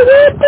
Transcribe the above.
Happy birthday